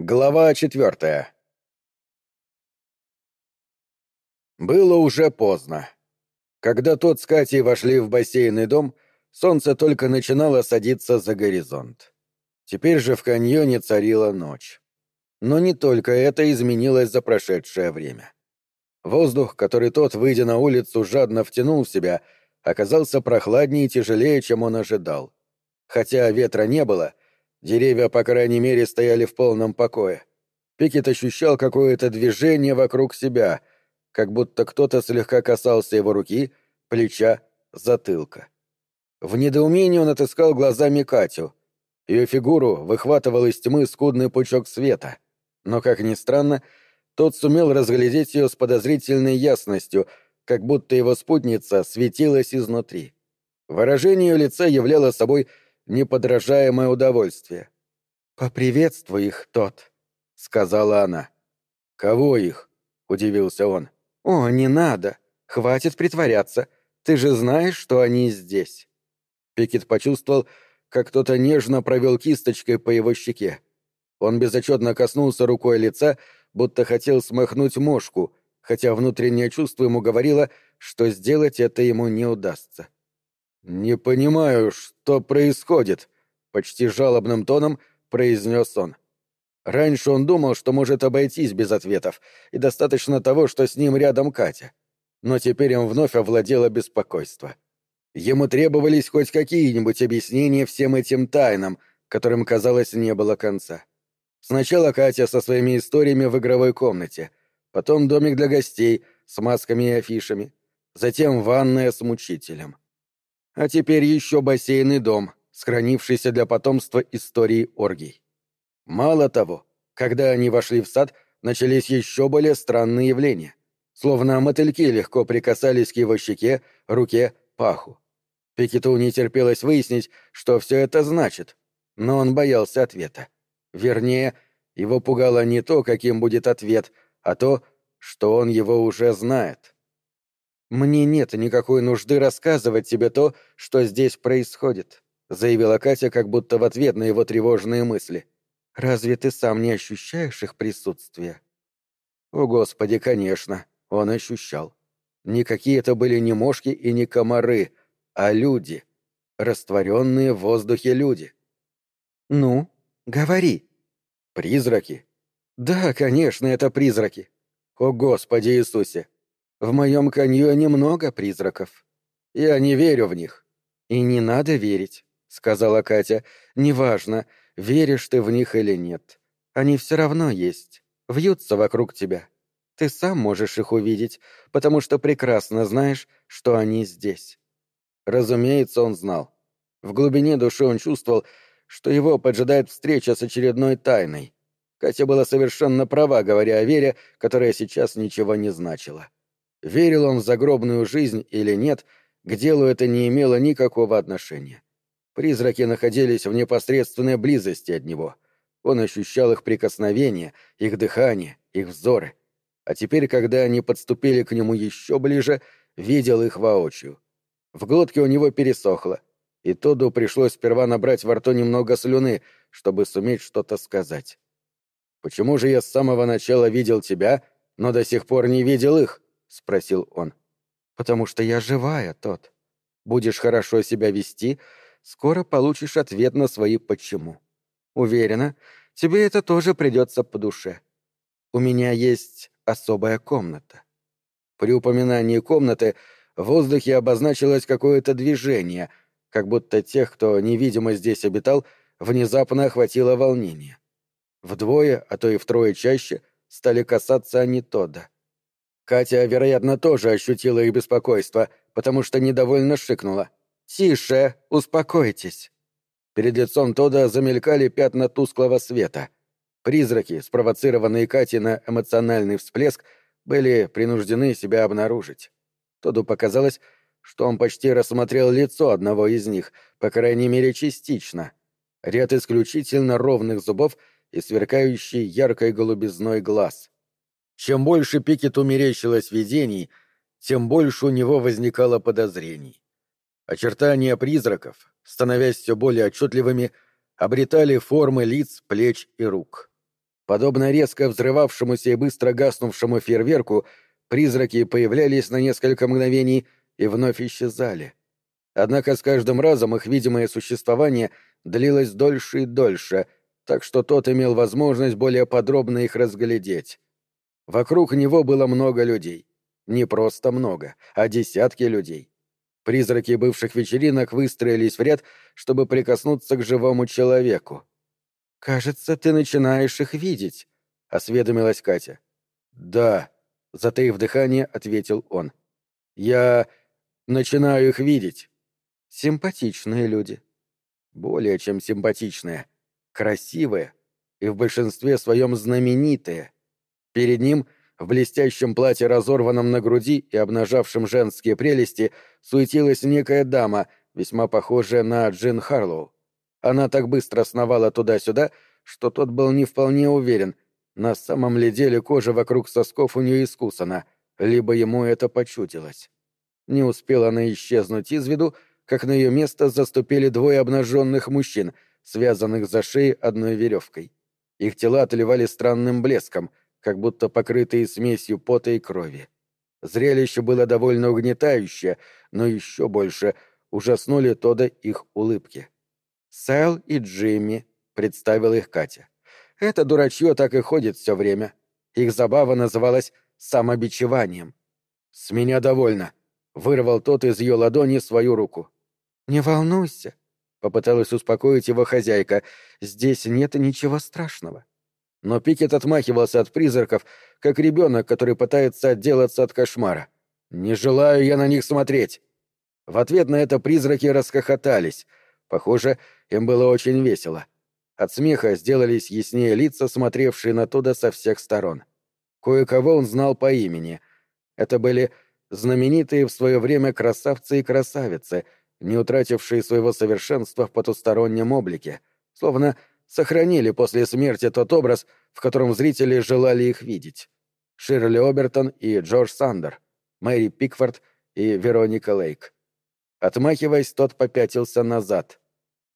Глава четвертая. Было уже поздно. Когда тот с Катей вошли в бассейный дом, солнце только начинало садиться за горизонт. Теперь же в каньоне царила ночь. Но не только это изменилось за прошедшее время. Воздух, который тот, выйдя на улицу, жадно втянул в себя, оказался прохладнее и тяжелее, чем он ожидал. Хотя ветра не было, деревья, по крайней мере, стояли в полном покое. Пикет ощущал какое-то движение вокруг себя, как будто кто-то слегка касался его руки, плеча, затылка. В недоумении он отыскал глазами Катю. Ее фигуру выхватывал из тьмы скудный пучок света. Но, как ни странно, тот сумел разглядеть ее с подозрительной ясностью, как будто его спутница светилась изнутри. Выражение ее лица являло собой неподражаемое удовольствие. «Поприветствуй их, тот», — сказала она. «Кого их?» — удивился он. «О, не надо. Хватит притворяться. Ты же знаешь, что они здесь». Пикет почувствовал, как кто-то нежно провел кисточкой по его щеке. Он безотчетно коснулся рукой лица будто хотел смахнуть мошку, хотя внутреннее чувство ему говорило, что сделать это ему не удастся. «Не понимаю, что происходит», — почти жалобным тоном произнес он. Раньше он думал, что может обойтись без ответов, и достаточно того, что с ним рядом Катя. Но теперь им вновь овладело беспокойство. Ему требовались хоть какие-нибудь объяснения всем этим тайнам, которым, казалось, не было конца. Сначала Катя со своими историями в игровой комнате, потом домик для гостей с масками и афишами, затем ванная с мучителем. А теперь еще бассейный дом, сохранившийся для потомства истории оргий. Мало того, когда они вошли в сад, начались еще более странные явления. Словно мотыльки легко прикасались к его щеке, руке, паху. Пикету не терпелось выяснить, что все это значит, но он боялся ответа. Вернее, его пугало не то, каким будет ответ, а то, что он его уже знает. «Мне нет никакой нужды рассказывать тебе то, что здесь происходит», заявила Катя как будто в ответ на его тревожные мысли. «Разве ты сам не ощущаешь их присутствие?» О, Господи, конечно, он ощущал. Никакие это были не мошки и не комары, а люди. Растворенные в воздухе люди. «Ну, говори», Призраки? Да, конечно, это призраки. О, Господи Иисусе! В моем каньоне много призраков. Я не верю в них. И не надо верить, сказала Катя. Неважно, веришь ты в них или нет. Они все равно есть. Вьются вокруг тебя. Ты сам можешь их увидеть, потому что прекрасно знаешь, что они здесь. Разумеется, он знал. В глубине души он чувствовал, что его поджидает встреча с очередной тайной. Катя была совершенно права, говоря о вере, которая сейчас ничего не значила. Верил он в загробную жизнь или нет, к делу это не имело никакого отношения. Призраки находились в непосредственной близости от него. Он ощущал их прикосновение, их дыхание, их взоры. А теперь, когда они подступили к нему еще ближе, видел их воочию. В глотке у него пересохло, и Тоду пришлось сперва набрать во рту немного слюны, чтобы суметь что-то сказать. «Почему же я с самого начала видел тебя, но до сих пор не видел их?» — спросил он. «Потому что я живая, тот. Будешь хорошо себя вести, скоро получишь ответ на свои «почему». Уверена, тебе это тоже придется по душе. У меня есть особая комната». При упоминании комнаты в воздухе обозначилось какое-то движение — как будто тех, кто невидимо здесь обитал, внезапно охватило волнение. Вдвое, а то и втрое чаще, стали касаться они Тодда. Катя, вероятно, тоже ощутила их беспокойство, потому что недовольно шикнула. «Тише, успокойтесь». Перед лицом Тодда замелькали пятна тусклого света. Призраки, спровоцированные Катей на эмоциональный всплеск, были принуждены себя обнаружить. Тоду показалось, что он почти рассмотрел лицо одного из них, по крайней мере частично. Ряд исключительно ровных зубов и сверкающий яркой голубизной глаз. Чем больше Пикету мерещилось видений, тем больше у него возникало подозрений. Очертания призраков, становясь все более отчетливыми, обретали формы лиц, плеч и рук. Подобно резко взрывавшемуся и быстро гаснувшему фейерверку, призраки появлялись на несколько мгновений и вновь исчезали. Однако с каждым разом их видимое существование длилось дольше и дольше, так что тот имел возможность более подробно их разглядеть. Вокруг него было много людей. Не просто много, а десятки людей. Призраки бывших вечеринок выстроились в ряд, чтобы прикоснуться к живому человеку. «Кажется, ты начинаешь их видеть», — осведомилась Катя. «Да», — затаив дыхание, ответил он. «Я начинаю их видеть». «Симпатичные люди». «Более чем симпатичные. Красивые и в большинстве своем знаменитые. Перед ним — в блестящем платье, разорванном на груди и обнажавшем женские прелести, суетилась некая дама, весьма похожая на Джин Харлоу. Она так быстро сновала туда-сюда, что тот был не вполне уверен, на самом ли деле кожа вокруг сосков у нее искусана, либо ему это почудилось. Не успела она исчезнуть из виду, как на ее место заступили двое обнаженных мужчин, связанных за шеей одной веревкой. Их тела отливали странным блеском — как будто покрытые смесью пота и крови. Зрелище было довольно угнетающее, но еще больше ужаснули Тода их улыбки. «Сэл и Джимми», — представила их Катя. «Это дурачье так и ходит все время. Их забава называлась самобичеванием». «С меня довольно», — вырвал тот из ее ладони свою руку. «Не волнуйся», — попыталась успокоить его хозяйка. «Здесь нет ничего страшного. Но Пикет отмахивался от призраков, как ребенок, который пытается отделаться от кошмара. «Не желаю я на них смотреть!» В ответ на это призраки расхохотались. Похоже, им было очень весело. От смеха сделались яснее лица, смотревшие на Тода со всех сторон. Кое-кого он знал по имени. Это были знаменитые в свое время красавцы и красавицы, не утратившие своего совершенства в потустороннем облике, словно сохранили после смерти тот образ, в котором зрители желали их видеть. Ширли Обертон и Джордж Сандер, Мэри Пикфорд и Вероника Лейк. Отмахиваясь, тот попятился назад.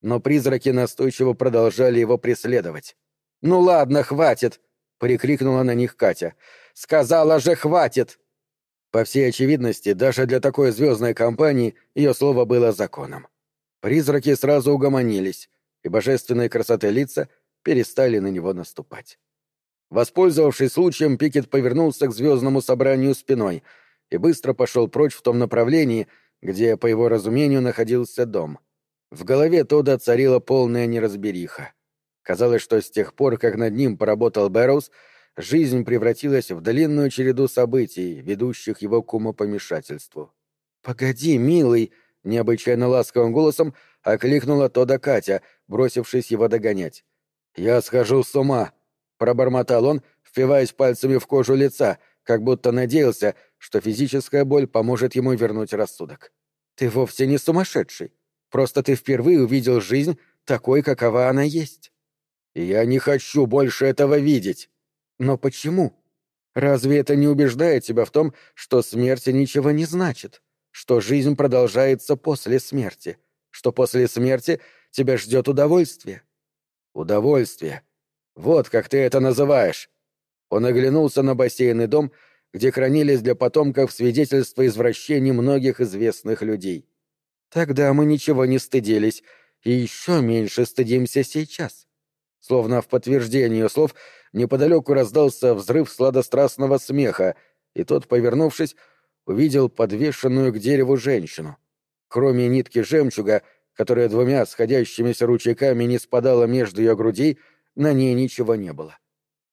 Но призраки настойчиво продолжали его преследовать. «Ну ладно, хватит!» — прикрикнула на них Катя. «Сказала же, хватит!» По всей очевидности, даже для такой звездной компании ее слово было законом. Призраки сразу угомонились, и божественной красоты лица перестали на него наступать. Воспользовавшись случаем, Пикет повернулся к звездному собранию спиной и быстро пошел прочь в том направлении, где, по его разумению, находился дом. В голове Тода царила полная неразбериха. Казалось, что с тех пор, как над ним поработал Бэрроуз, жизнь превратилась в длинную череду событий, ведущих его к умопомешательству. «Погоди, милый!» — необычайно ласковым голосом окликнула Тода Катя, бросившись его догонять. «Я схожу с ума!» — пробормотал он, впиваясь пальцами в кожу лица, как будто надеялся, что физическая боль поможет ему вернуть рассудок. «Ты вовсе не сумасшедший. Просто ты впервые увидел жизнь такой, какова она есть». «Я не хочу больше этого видеть». «Но почему? Разве это не убеждает тебя в том, что смерть ничего не значит, что жизнь продолжается после смерти?» Что после смерти тебя ждет удовольствие. Удовольствие. Вот как ты это называешь. Он оглянулся на бассейный дом, где хранились для потомков свидетельства извращений многих известных людей. Тогда мы ничего не стыдились, и еще меньше стыдимся сейчас. Словно в подтверждение слов, неподалеку раздался взрыв сладострастного смеха, и тот, повернувшись, увидел подвешенную к дереву женщину. Кроме нитки жемчуга, которая двумя сходящимися ручейками не спадала между ее грудей, на ней ничего не было.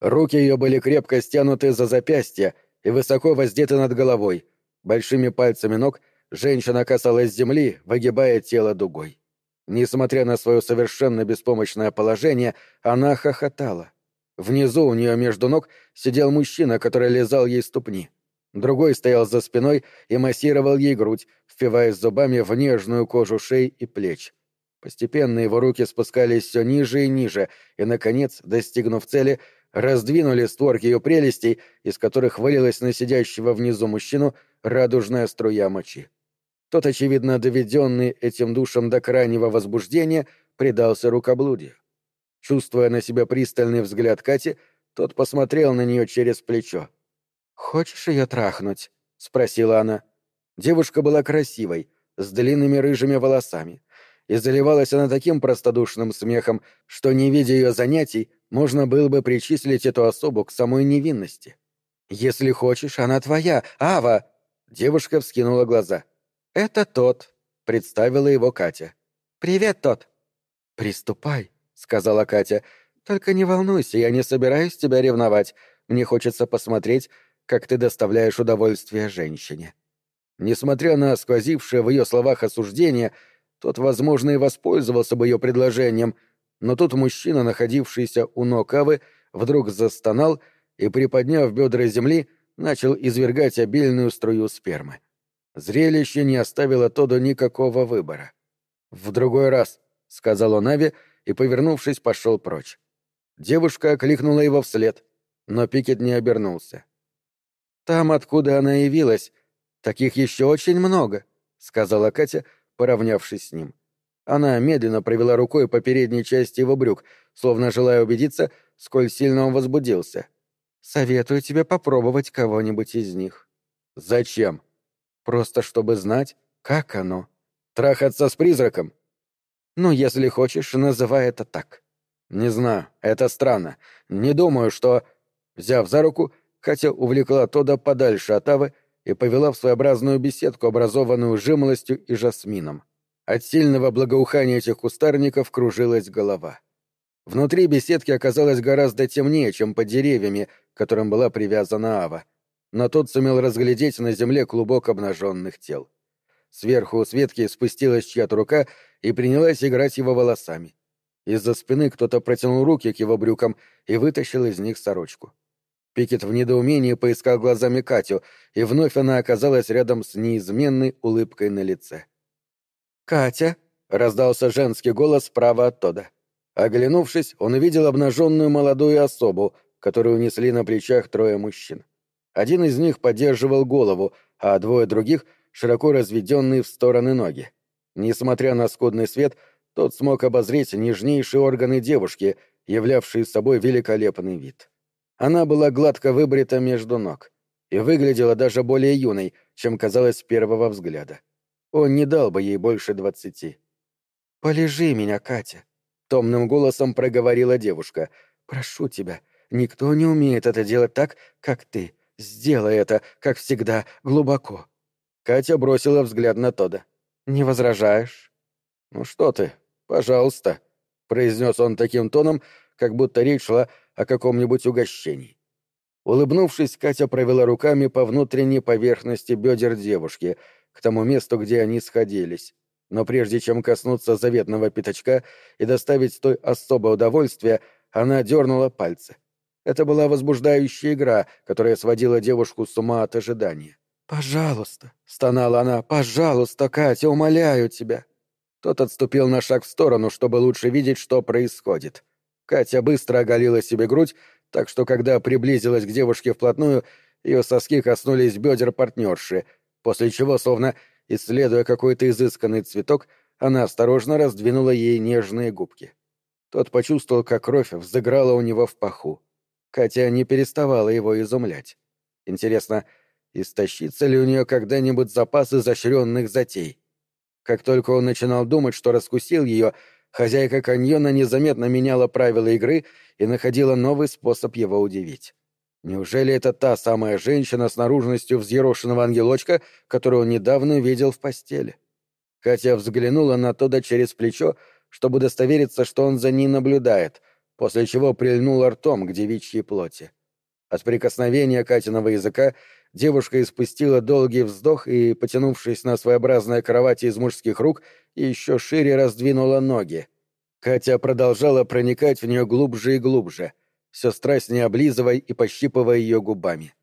Руки ее были крепко стянуты за запястья и высоко воздеты над головой. Большими пальцами ног женщина касалась земли, выгибая тело дугой. Несмотря на свое совершенно беспомощное положение, она хохотала. Внизу у нее между ног сидел мужчина, который лизал ей ступни. Другой стоял за спиной и массировал ей грудь, впиваясь зубами в нежную кожу шеи и плеч. Постепенно его руки спускались все ниже и ниже, и, наконец, достигнув цели, раздвинули створки ее прелестей, из которых вылилась на сидящего внизу мужчину радужная струя мочи. Тот, очевидно, доведенный этим душем до крайнего возбуждения, предался рукоблудию. Чувствуя на себя пристальный взгляд Кати, тот посмотрел на нее через плечо. «Хочешь ее трахнуть?» — спросила она. Девушка была красивой, с длинными рыжими волосами. И заливалась она таким простодушным смехом, что, не видя ее занятий, можно было бы причислить эту особу к самой невинности. «Если хочешь, она твоя, Ава!» Девушка вскинула глаза. «Это тот», — представила его Катя. «Привет, тот». «Приступай», — сказала Катя. «Только не волнуйся, я не собираюсь тебя ревновать. Мне хочется посмотреть, как ты доставляешь удовольствие женщине». Несмотря на сквозившее в ее словах осуждение, тот, возможно, и воспользовался бы ее предложением, но тут мужчина, находившийся у ног Авы, вдруг застонал и, приподняв бедра земли, начал извергать обильную струю спермы. Зрелище не оставило Тоду никакого выбора. «В другой раз», — сказал он Аве и, повернувшись, пошел прочь. Девушка окликнула его вслед, но Пикет не обернулся. Там, откуда она явилась, «Таких еще очень много», — сказала Катя, поравнявшись с ним. Она медленно провела рукой по передней части его брюк, словно желая убедиться, сколь сильно он возбудился. «Советую тебе попробовать кого-нибудь из них». «Зачем?» «Просто чтобы знать, как оно. Трахаться с призраком?» «Ну, если хочешь, называй это так». «Не знаю, это странно. Не думаю, что...» Взяв за руку, Катя увлекла Тода подальше от Авы и повела в своеобразную беседку, образованную жимолостью и жасмином. От сильного благоухания этих кустарников кружилась голова. Внутри беседки оказалось гораздо темнее, чем под деревьями, к которым была привязана Ава. Но тот сумел разглядеть на земле клубок обнаженных тел. Сверху у Светки спустилась чья-то рука и принялась играть его волосами. Из-за спины кто-то протянул руки к его брюкам и вытащил из них сорочку. Пикет в недоумении поискал глазами Катю, и вновь она оказалась рядом с неизменной улыбкой на лице. «Катя!» — раздался женский голос справа оттуда. Оглянувшись, он увидел обнаженную молодую особу, которую унесли на плечах трое мужчин. Один из них поддерживал голову, а двое других — широко разведенные в стороны ноги. Несмотря на скудный свет, тот смог обозреть нежнейшие органы девушки, являвшие собой великолепный вид. Она была гладко выбрита между ног и выглядела даже более юной, чем казалось с первого взгляда. Он не дал бы ей больше двадцати. «Полежи меня, Катя», — томным голосом проговорила девушка. «Прошу тебя, никто не умеет это делать так, как ты. Сделай это, как всегда, глубоко». Катя бросила взгляд на Тода. «Не возражаешь?» «Ну что ты, пожалуйста», — произнес он таким тоном, как будто речь шла о каком-нибудь угощении. Улыбнувшись, Катя провела руками по внутренней поверхности бедер девушки, к тому месту, где они сходились. Но прежде чем коснуться заветного пятачка и доставить той особое удовольствие, она дернула пальцы. Это была возбуждающая игра, которая сводила девушку с ума от ожидания. «Пожалуйста», — стонала она, — «пожалуйста, Катя, умоляю тебя». Тот отступил на шаг в сторону, чтобы лучше видеть, что происходит. Катя быстро оголила себе грудь, так что когда приблизилась к девушке вплотную, ее соски коснулись бедер партнерши, после чего, словно исследуя какой-то изысканный цветок, она осторожно раздвинула ей нежные губки. Тот почувствовал, как кровь взыграла у него в паху. Катя не переставала его изумлять. Интересно, истощится ли у нее когда-нибудь запас изощренных затей? Как только он начинал думать, что раскусил ее, хозяйка каньона незаметно меняла правила игры и находила новый способ его удивить. Неужели это та самая женщина с наружностью взъерошенного ангелочка, которую он недавно видел в постели? Катя взглянула на Тода через плечо, чтобы удостовериться, что он за ней наблюдает, после чего прильнула ртом к девичьей плоти. От прикосновения Катиного языка девушка испустила долгий вздох и, потянувшись на своеобразной кровати из мужских рук, еще шире раздвинула ноги. Катя продолжала проникать в нее глубже и глубже, все страстнее облизывая и пощипывая ее губами.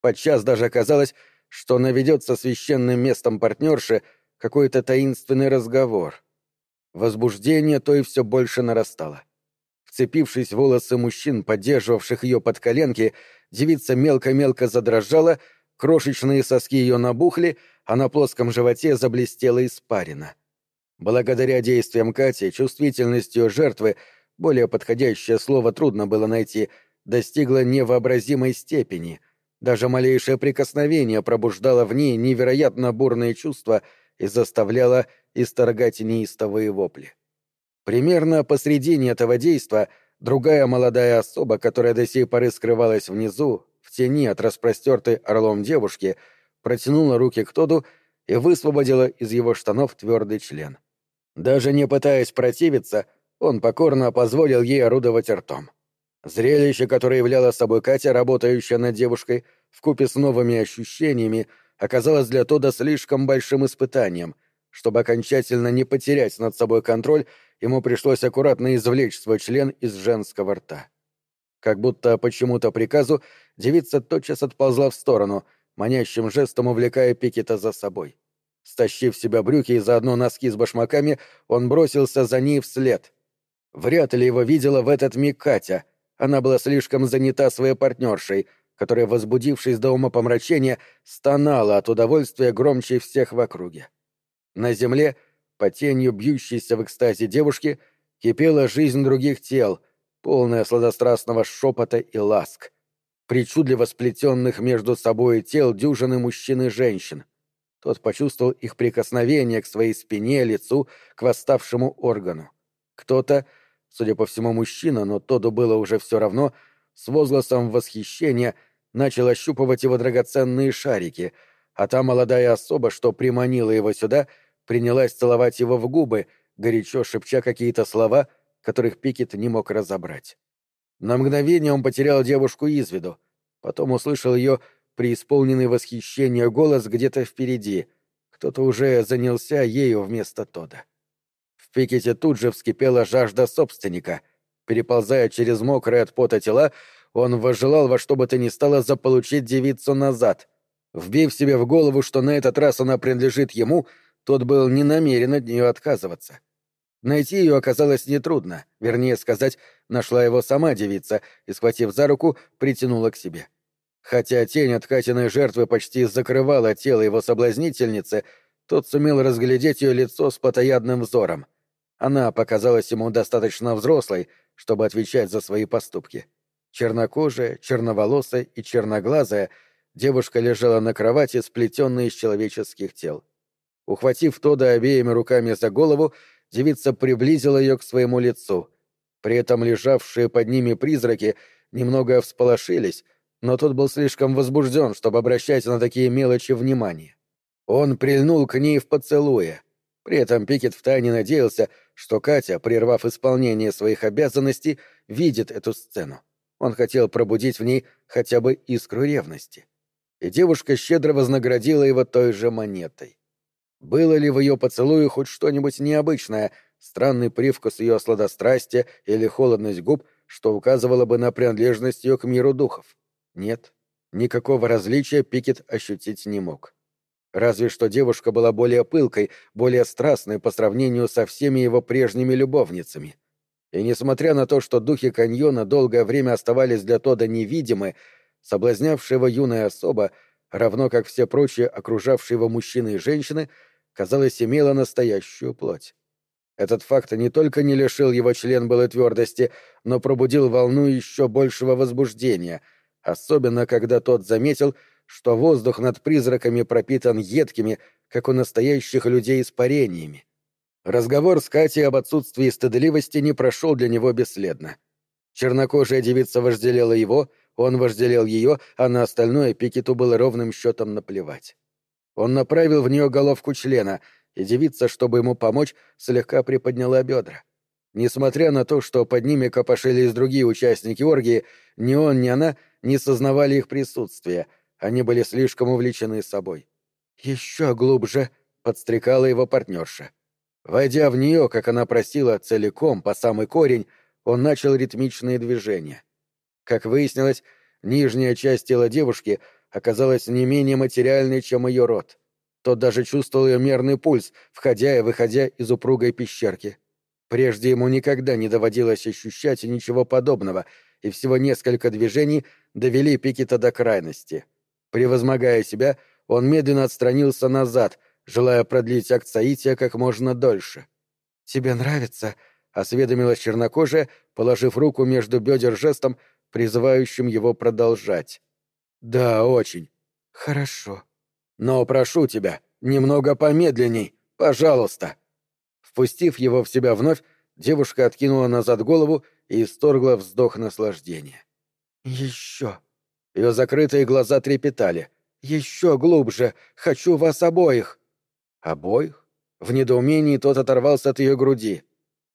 Подчас даже казалось, что наведет со священным местом партнерши какой-то таинственный разговор. Возбуждение то и все больше нарастало. Вцепившись в волосы мужчин, поддерживавших ее под коленки, девица мелко-мелко задрожала, крошечные соски ее набухли, а на плоском животе заблестела испарина. Благодаря действиям Кати, чувствительность ее жертвы, более подходящее слово трудно было найти, достигла невообразимой степени. Даже малейшее прикосновение пробуждало в ней невероятно бурные чувства и заставляло исторгать неистовые вопли. Примерно посредине этого действа другая молодая особа, которая до сей поры скрывалась внизу, в тени от распростертой орлом девушки, протянула руки к Тоду и высвободила из его штанов твердый член. Даже не пытаясь противиться, он покорно позволил ей орудовать ртом. Зрелище, которое являло собой Катя, работающая над девушкой, вкупе с новыми ощущениями, оказалось для Тода слишком большим испытанием. Чтобы окончательно не потерять над собой контроль, ему пришлось аккуратно извлечь свой член из женского рта. Как будто почему-то приказу, девица тотчас отползла в сторону, манящим жестом увлекая Пикета за собой. Стащив себя брюки и заодно носки с башмаками, он бросился за ней вслед. Вряд ли его видела в этот миг Катя. Она была слишком занята своей партнершей, которая, возбудившись до ума помрачения, стонала от удовольствия громче всех в округе. На земле, по тенью бьющейся в экстазе девушки, кипела жизнь других тел, полная сладострастного шепота и ласк, причудливо сплетенных между собой тел дюжины мужчин и женщин. Тот почувствовал их прикосновение к своей спине, лицу, к восставшему органу. Кто-то, судя по всему, мужчина, но Тоду было уже все равно, с возгласом восхищения начал ощупывать его драгоценные шарики, а та молодая особа, что приманила его сюда, принялась целовать его в губы, горячо шепча какие-то слова, которых Пикет не мог разобрать. На мгновение он потерял девушку из виду, потом услышал ее преисполненный восхищения голос где-то впереди. Кто-то уже занялся ею вместо Тода. В Пикете тут же вскипела жажда собственника. Переползая через мокрые от пота тела, он возжелал во что бы то ни стало заполучить девицу назад. Вбив себе в голову, что на этот раз она принадлежит ему, тот был не намерен от нее отказываться. Найти ее оказалось нетрудно, вернее сказать, нашла его сама девица и, схватив за руку, притянула к себе. — Хотя тень от Катиной жертвы почти закрывала тело его соблазнительницы, тот сумел разглядеть ее лицо с потаядным взором. Она показалась ему достаточно взрослой, чтобы отвечать за свои поступки. Чернокожая, черноволосая и черноглазая, девушка лежала на кровати, сплетенной из человеческих тел. Ухватив Тода обеими руками за голову, девица приблизила ее к своему лицу. При этом лежавшие под ними призраки немного всполошились, но тот был слишком возбужден, чтобы обращать на такие мелочи внимание. Он прильнул к ней в поцелуе. При этом Пикет втайне надеялся, что Катя, прервав исполнение своих обязанностей, видит эту сцену. Он хотел пробудить в ней хотя бы искру ревности. И девушка щедро вознаградила его той же монетой. Было ли в ее поцелуе хоть что-нибудь необычное, странный привкус ее сладострастия или холодность губ, что указывало бы на принадлежность ее к миру духов? Нет, никакого различия Пикет ощутить не мог. Разве что девушка была более пылкой, более страстной по сравнению со всеми его прежними любовницами. И несмотря на то, что духи каньона долгое время оставались для Тода невидимы, соблазнявшая его юная особа, равно как все прочие окружавшие его мужчины и женщины, казалось, имела настоящую плоть. Этот факт не только не лишил его член былой твердости, но пробудил волну еще большего возбуждения — особенно когда тот заметил, что воздух над призраками пропитан едкими, как у настоящих людей, испарениями. Разговор с Катей об отсутствии стыдливости не прошел для него бесследно. Чернокожая девица вожделела его, он вожделел ее, а на остальное Пикету было ровным счетом наплевать. Он направил в нее головку члена, и девица, чтобы ему помочь, слегка приподняла бедра. Несмотря на то, что под ними копошились другие участники оргии, ни он, ни она не сознавали их присутствия, они были слишком увлечены собой. «Еще глубже!» — подстрекала его партнерша. Войдя в нее, как она просила, целиком, по самый корень, он начал ритмичные движения. Как выяснилось, нижняя часть тела девушки оказалась не менее материальной, чем ее рот. Тот даже чувствовал ее мерный пульс, входя и выходя из упругой пещерки. Прежде ему никогда не доводилось ощущать ничего подобного, и всего несколько движений довели Пикета до крайности. Превозмогая себя, он медленно отстранился назад, желая продлить акт соития как можно дольше. «Тебе нравится?» — осведомилась чернокожая, положив руку между бедер жестом, призывающим его продолжать. «Да, очень. Хорошо. Но прошу тебя, немного помедленней, пожалуйста». Впустив его в себя вновь, девушка откинула назад голову и исторгла вздох наслаждения. «Еще». Ее закрытые глаза трепетали. «Еще глубже! Хочу вас обоих!» «Обоих?» В недоумении тот оторвался от ее груди.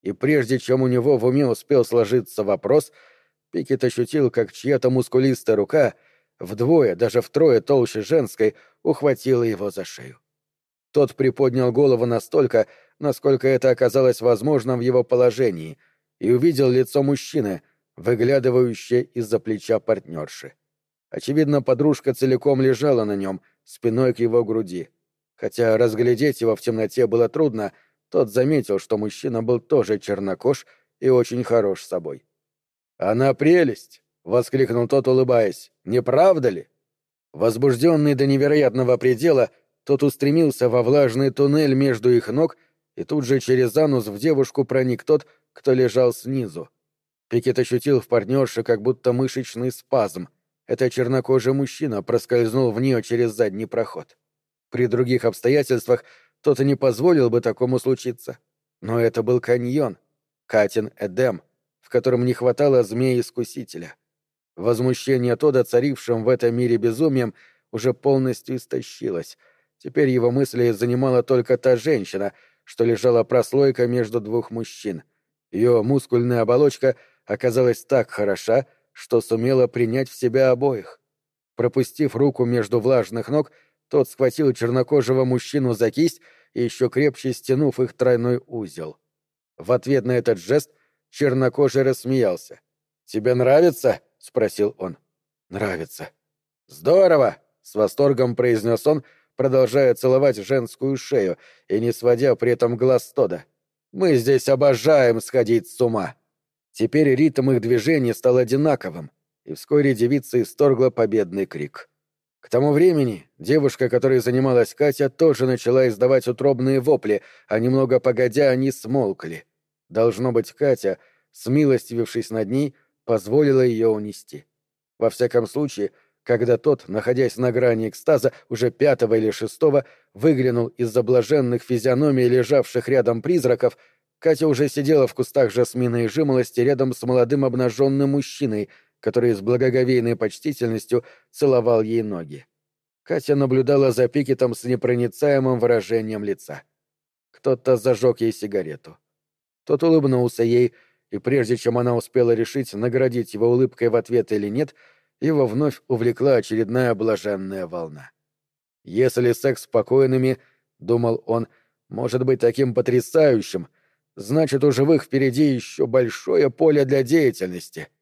И прежде чем у него в уме успел сложиться вопрос, Пикет ощутил, как чья-то мускулистая рука, вдвое, даже втрое толще женской, ухватила его за шею. Тот приподнял голову настолько, насколько это оказалось возможным в его положении, и увидел лицо мужчины, выглядывающее из-за плеча партнерши. Очевидно, подружка целиком лежала на нем, спиной к его груди. Хотя разглядеть его в темноте было трудно, тот заметил, что мужчина был тоже чернокож и очень хорош собой. «Она прелесть!» — воскликнул тот, улыбаясь. «Не правда ли?» Возбужденный до невероятного предела, тот устремился во влажный туннель между их ног, и тут же через анус в девушку проник тот, кто лежал снизу. Пикет ощутил в партнерше как будто мышечный спазм. Это чернокожий мужчина проскользнул в нее через задний проход. При других обстоятельствах тот и не позволил бы такому случиться. Но это был каньон, Катин Эдем, в котором не хватало змеи-искусителя. Возмущение Тода, царившим в этом мире безумием, уже полностью истощилось. Теперь его мысли занимала только та женщина, что лежала прослойка между двух мужчин. Ее мускульная оболочка оказалась так хороша, что сумела принять в себя обоих. Пропустив руку между влажных ног, тот схватил чернокожего мужчину за кисть и еще крепче стянув их тройной узел. В ответ на этот жест чернокожий рассмеялся. «Тебе нравится?» — спросил он. «Нравится». «Здорово!» — с восторгом произнес он, продолжая целовать женскую шею и не сводя при этом глаз Тода. «Мы здесь обожаем сходить с ума!» Теперь ритм их движений стал одинаковым, и вскоре девица исторгла победный крик. К тому времени девушка, которой занималась Катя, тоже начала издавать утробные вопли, а немного погодя они смолкли. Должно быть, Катя, смилостивившись над ней, позволила ее унести. Во всяком случае, когда тот, находясь на грани экстаза, уже пятого или шестого, выглянул из-за блаженных физиономий лежавших рядом призраков, Катя уже сидела в кустах жасмина и жимолости рядом с молодым обнаженным мужчиной — который с благоговейной почтительностью целовал ей ноги. Катя наблюдала за Пикетом с непроницаемым выражением лица. Кто-то зажег ей сигарету. Тот улыбнулся ей, и прежде чем она успела решить, наградить его улыбкой в ответ или нет, его вновь увлекла очередная блаженная волна. «Если секс с покойными, — думал он, — может быть таким потрясающим, значит, у живых впереди еще большое поле для деятельности —